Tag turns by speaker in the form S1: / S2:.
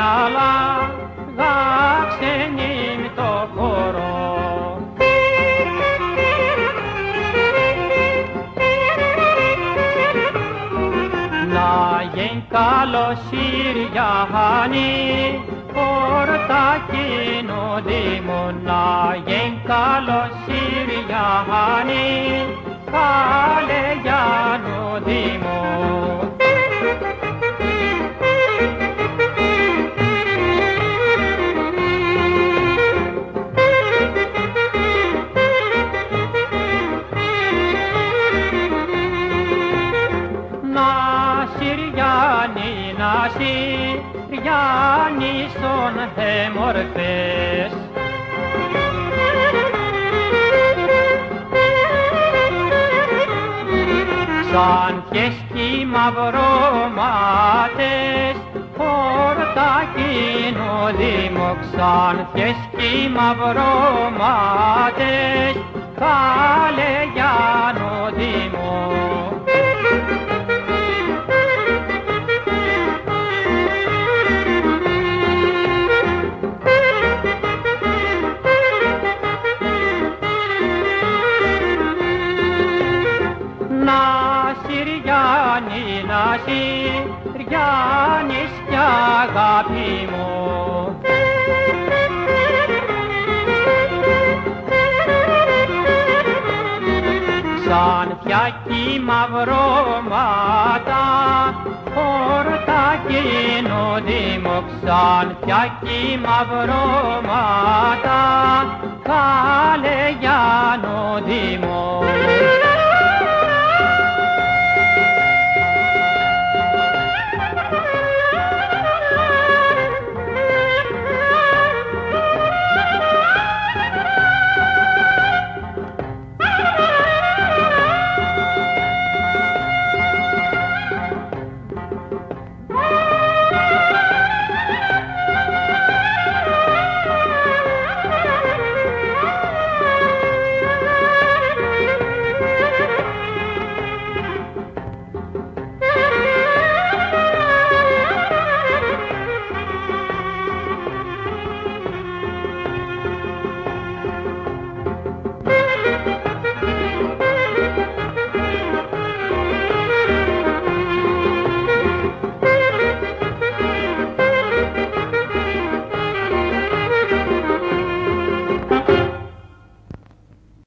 S1: la la কালো শির জাহানি ওরতাকি নদী মোনা কালো শির জাহানি। Γιάννησον εμορφές. Σαν πιέσκι μαυρομάτες, πόρτα κοινού δήμο, σαν Γιάννη να Γιάννης κι αγάπη μου. Σαν φτιάκι μαυρώματα, χόρτα κοινό δήμο, σαν φτιάκι μαυρώματα, καλέ Γιάννο δήμο.